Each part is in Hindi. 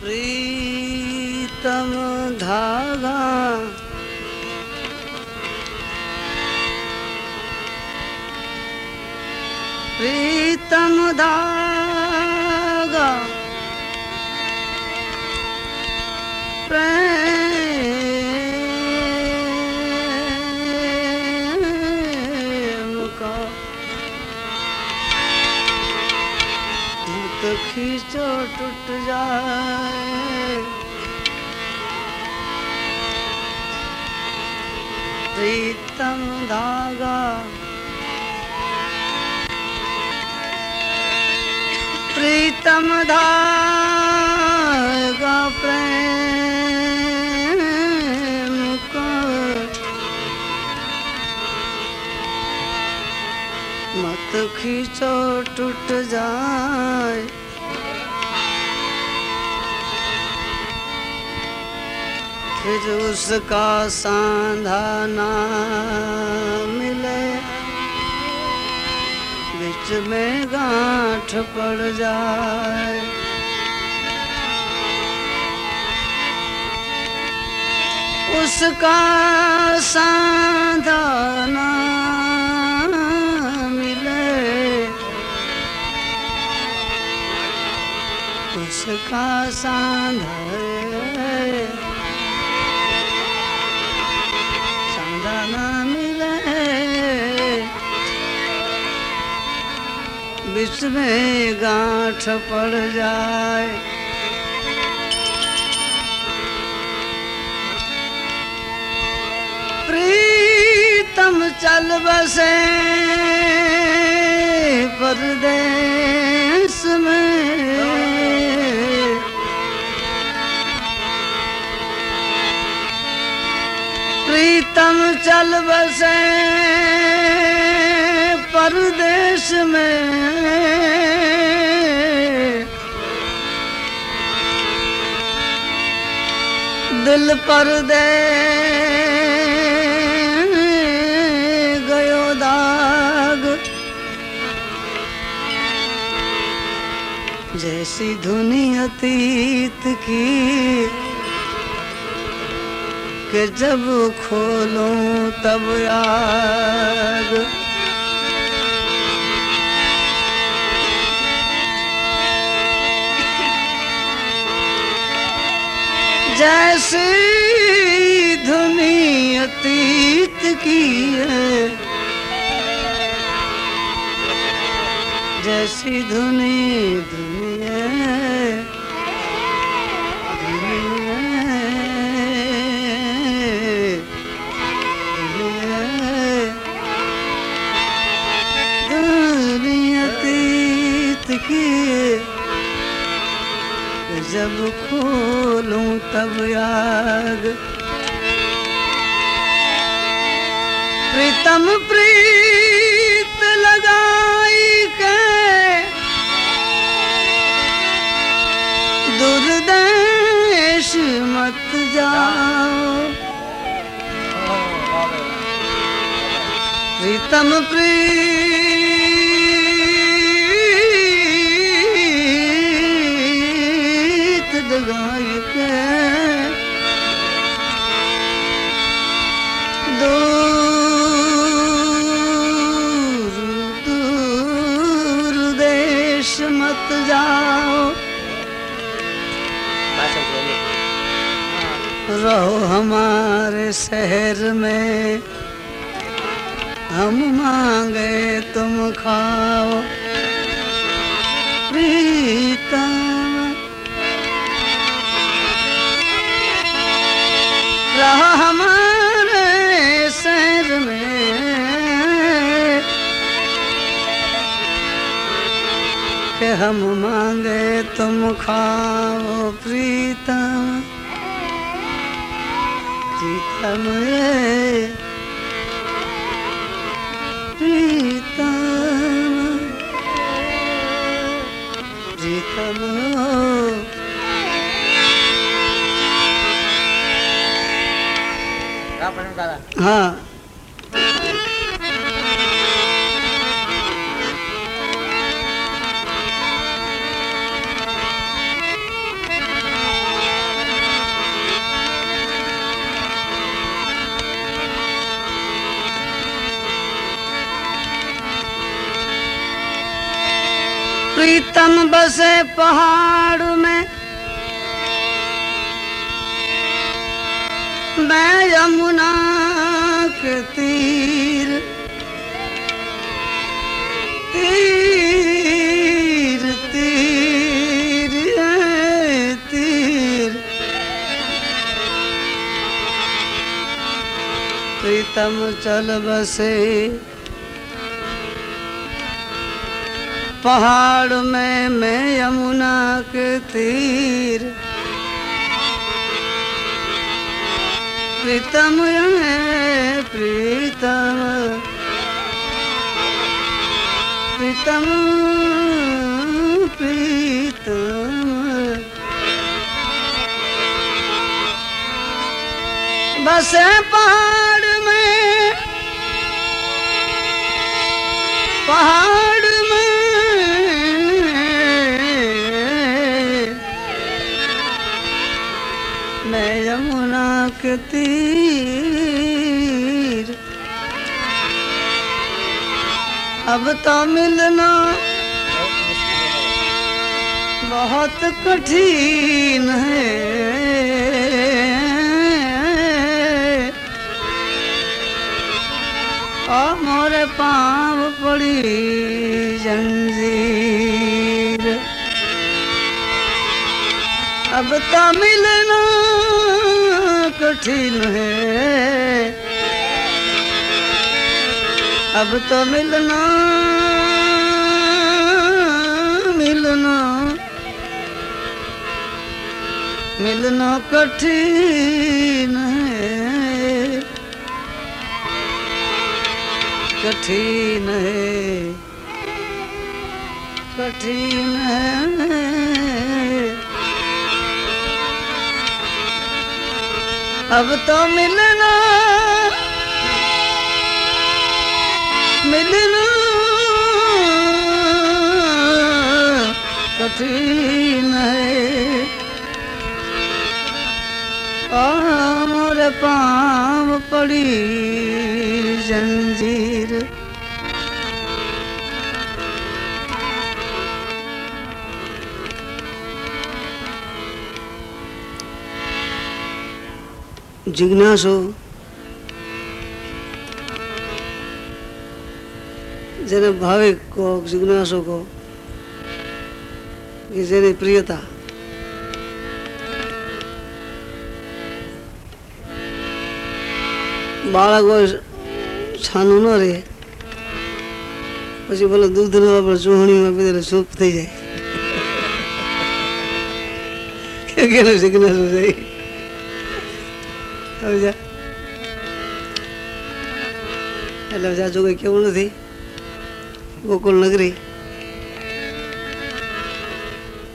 प्रीतम धागा। प्रीतम धागा मत खींचो टूट जाए। फिर उसका सांधा ना बीच में गांठ पड़ जाए। उसका सांधाना मिले। उसका सांधा सांधाना बीच में गांठ पड़ जाए। प्रीतम चल बसे परदेश में। प्रीतम चल बसे परदेश में। दिल पर दे गयो दाग। जैसी धुनी अतीत की कि जब खोलूं तब आग जैसी धुनी अतीत की है। जैसी धुनी दुनिया जब खोलूं तब याद। प्रीतम प्रीत लगाई के दुर्देश मत जाओ। प्रीतम प्रीत जाओ। रहो हमारे शहर में। हम मांगे तुम खाओ। प्रीतम हम मांगे तुम खाओ प्रीतम। प्रीतम ये। प्रीतम। प्रीतम हाँ। प्रीतम बसे पहाड़ में। मैं यमुना के तीर तीर तीर तीर। प्रीतम चल बसे पहाड़ में मैं यमुना के तीर। प्रीतम प्रीतम। प्रीतम प्रीतम। बसे पहाड़ में पहाड़ अब तो मिलना बहुत कठिन है। और मोरे पाँव पड़ी जंजीर। अब तो मिलना कठिन है। अब तो मिलना मिलना मिलना कठिन कठिन कठिन अब तो मिलना मिलना कठिन और पाम पड़ी जंजीर जिज्ञासु જેને ભાવિક કહો જિજ્ઞાસો કહો કે જેની પ્રિયતા બાળક હોય છાનું ન રહે પછી ભલે દૂધ ન આપણે ચૂહણીમાં પીધે સૂપ થઈ જાય કે કેનો જિજ્ઞાસો જાય સમજ્યા એટલે જાજુ કંઈ કેવું નથી गोकुल नगरी।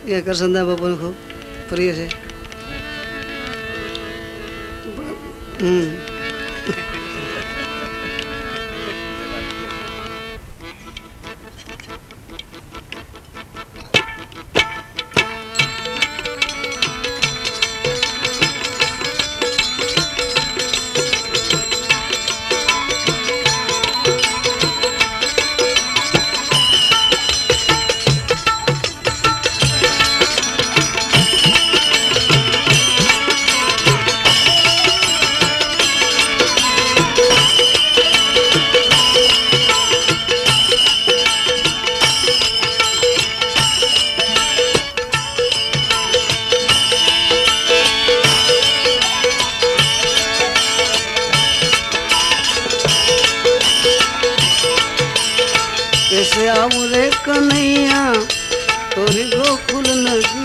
ये करसंदा बाबा ने खूब प्रिय से हम्म। आऊँ रे कन्हैया तोरी गोकुल नगरी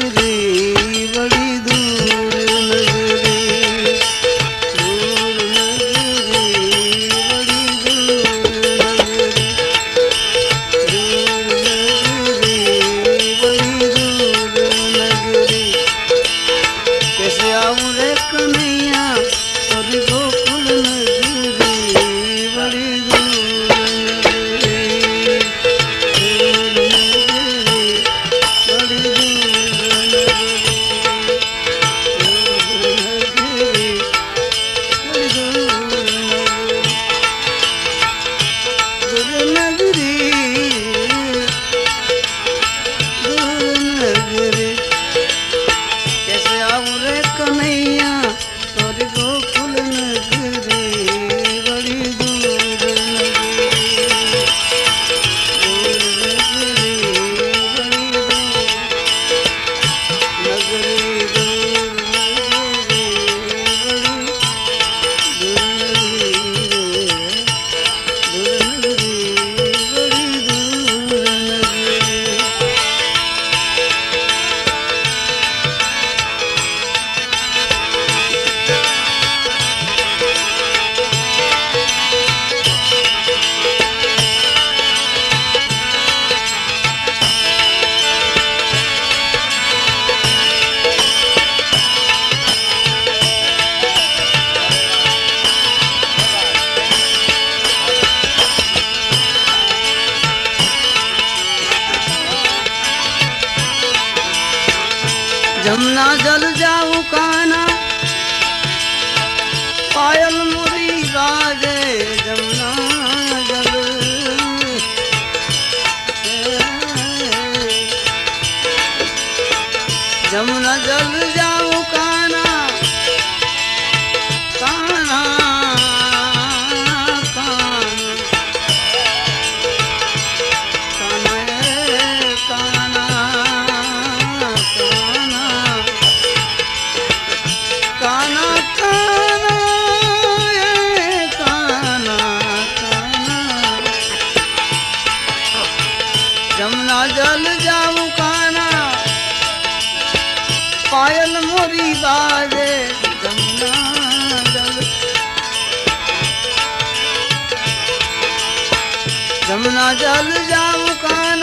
जल जाऊ कान।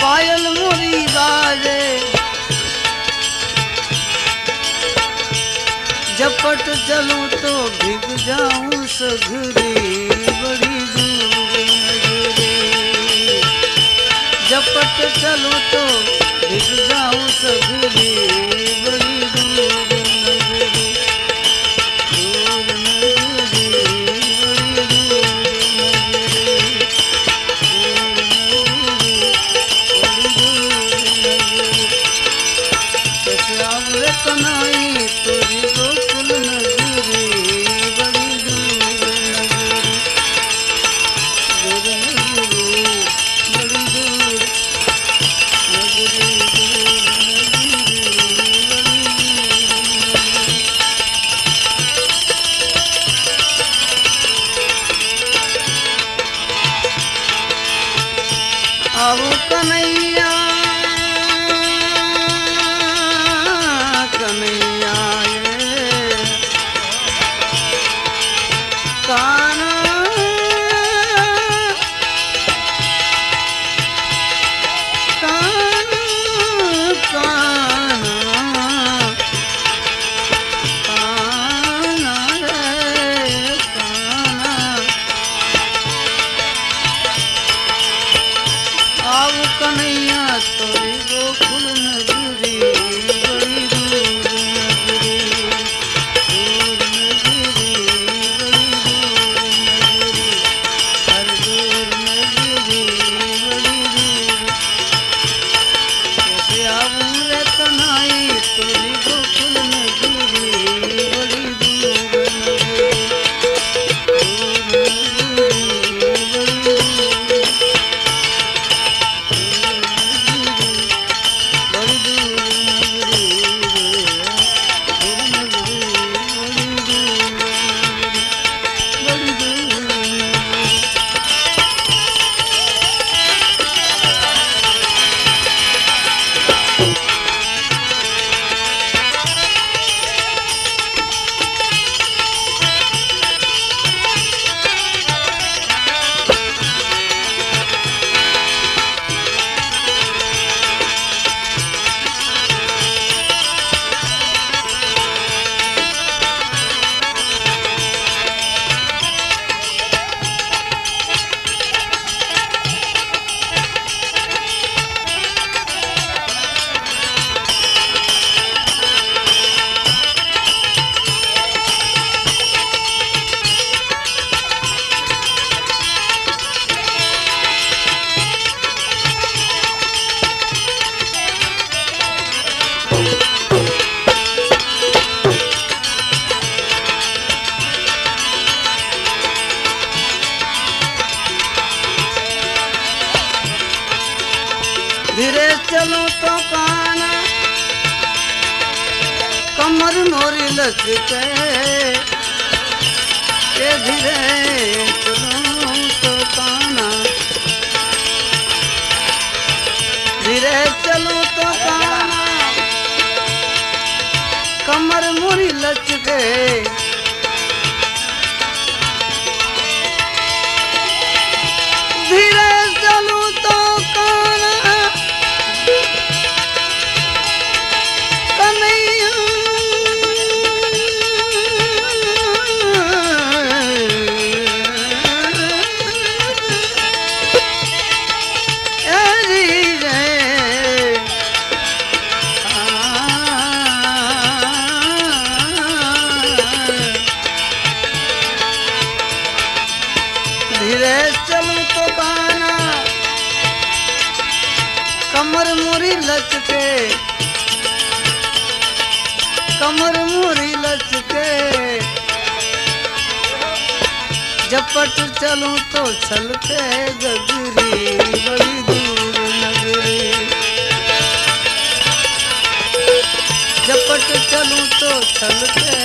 पायल मुरी बाजे। झपट चलू तो भिग जाऊ सघरी, बड़ी झपट चलू तो भिग जाऊ सघरी। लच गए। जपट चलूँ तो चलते गगरी बड़ी दूर नगरी। झपट चलूँ तो चलते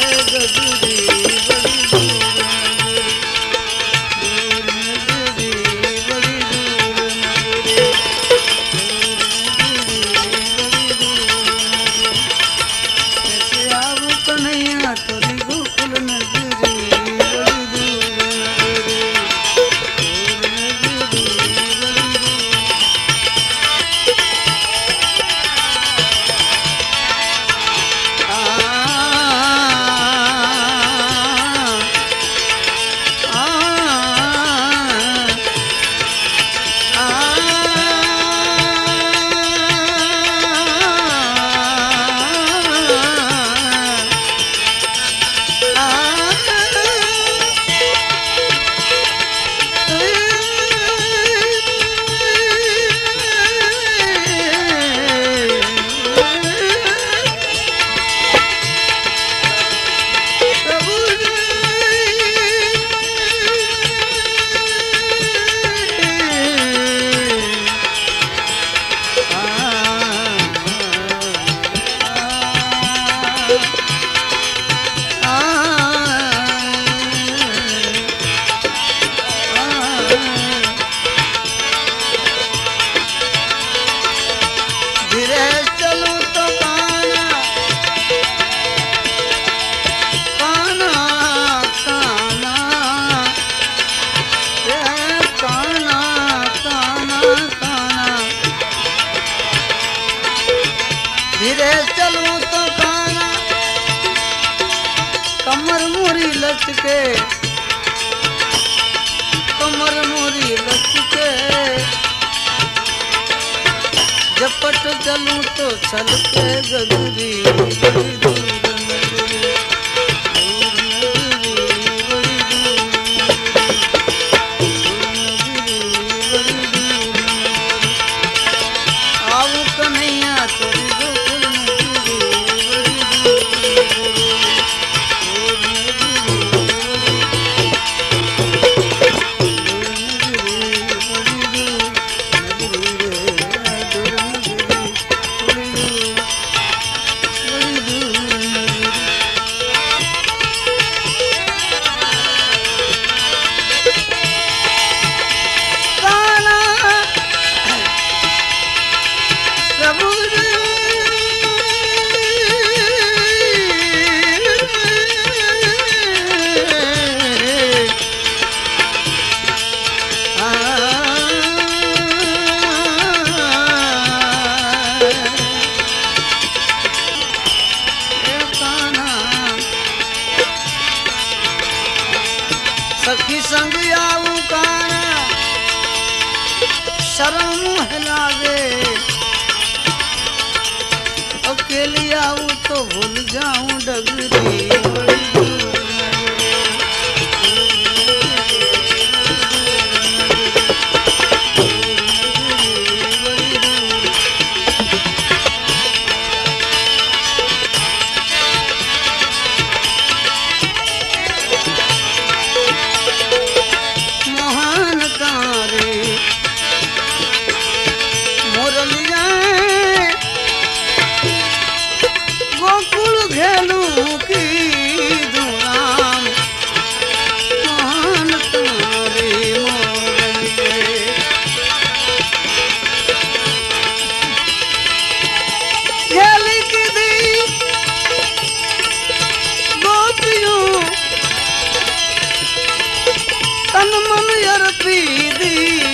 के कमर मोरी लच के झपट चलूँ तो छल के गगरी। பீதி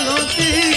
ಕೇಳುತ್ತೀ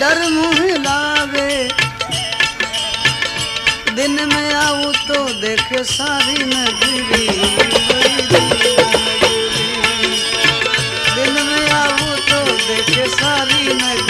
डर मुँह लावे दिन में आओ तो देख सारी नगरी। दिन में आओ तो देख सारी नगरी।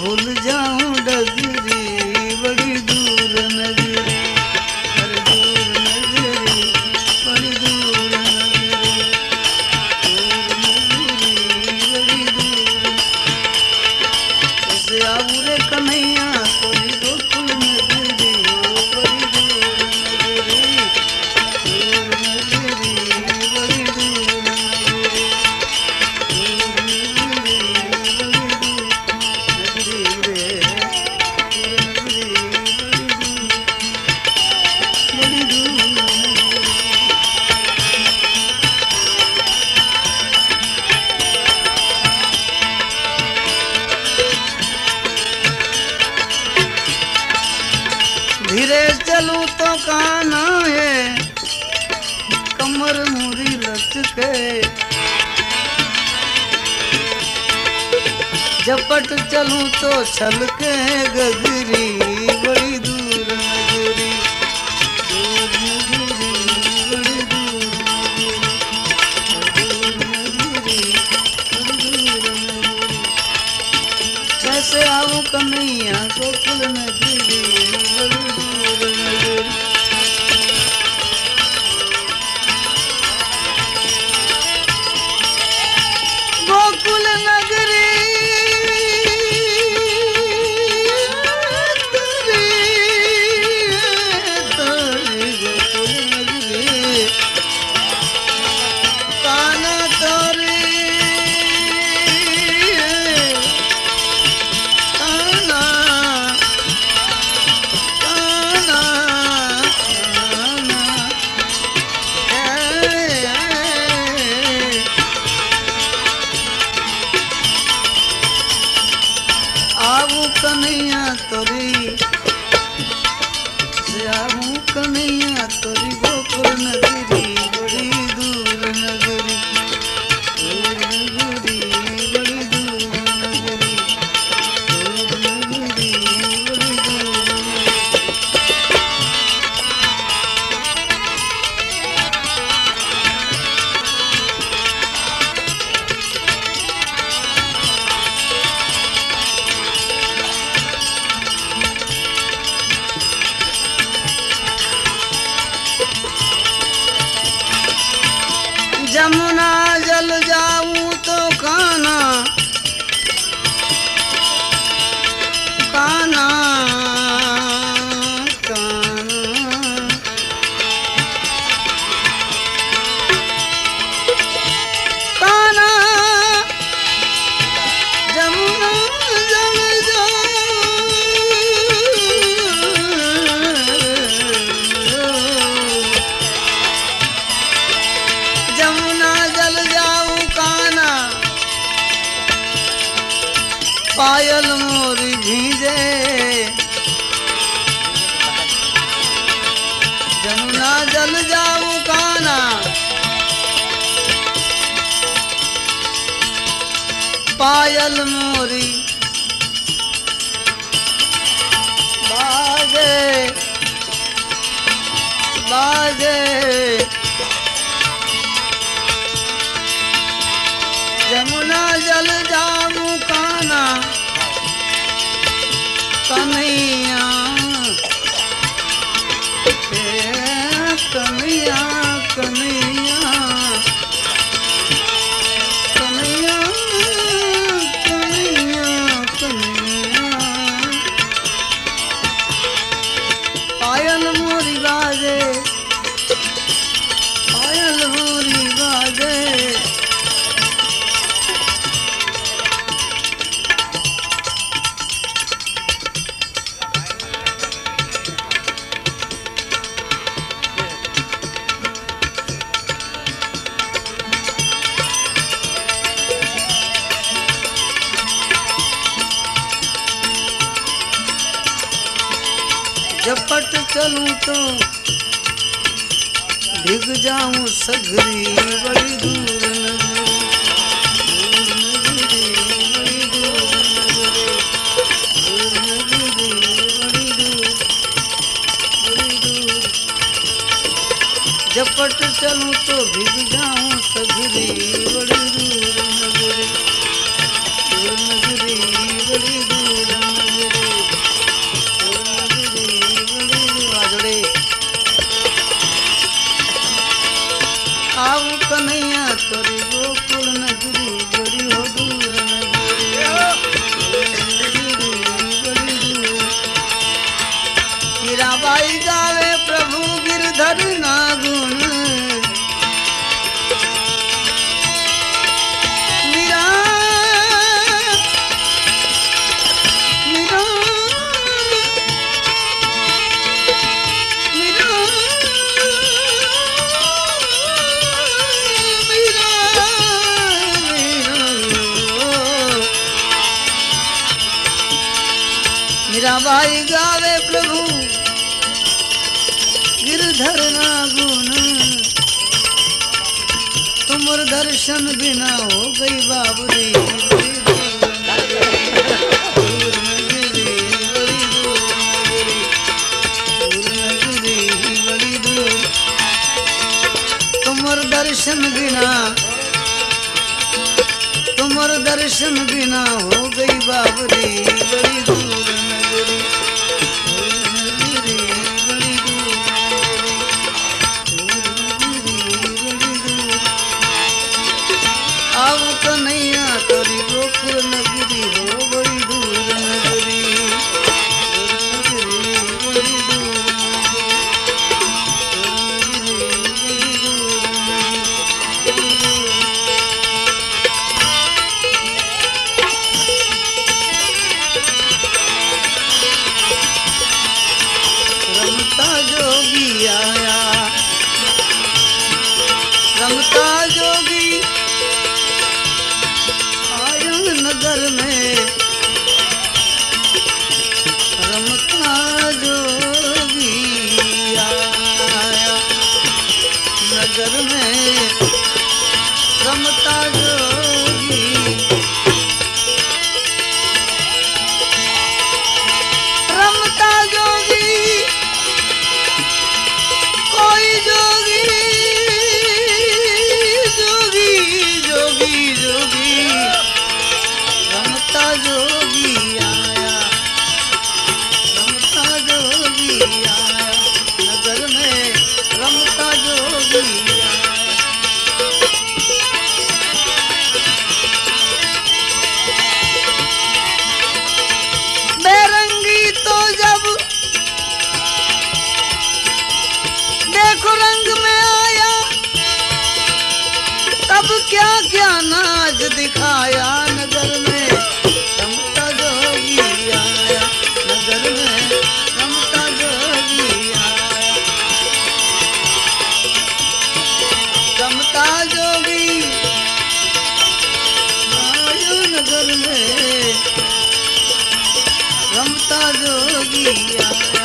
ভুলি चलू तो काना है। कमर मुरी लचके झपट चलू तो छलके गगरी। ચલ જાઉં કાના? પાયલ મોરી. બાજે બાજે. જમુના જલ જાઉં કાના? કનૈ तो भिग जाऊ। दर्शन बिना हो गई बाबरी दर्शन बिना तुम्हारे दर्शन बिना हो गई बाबरी बड़ी दिखाया नगर में, रमता जोगी आया। नगर में रमता जोगी आया। रमता जोगी आयो नगर में, रमता जोगी आया।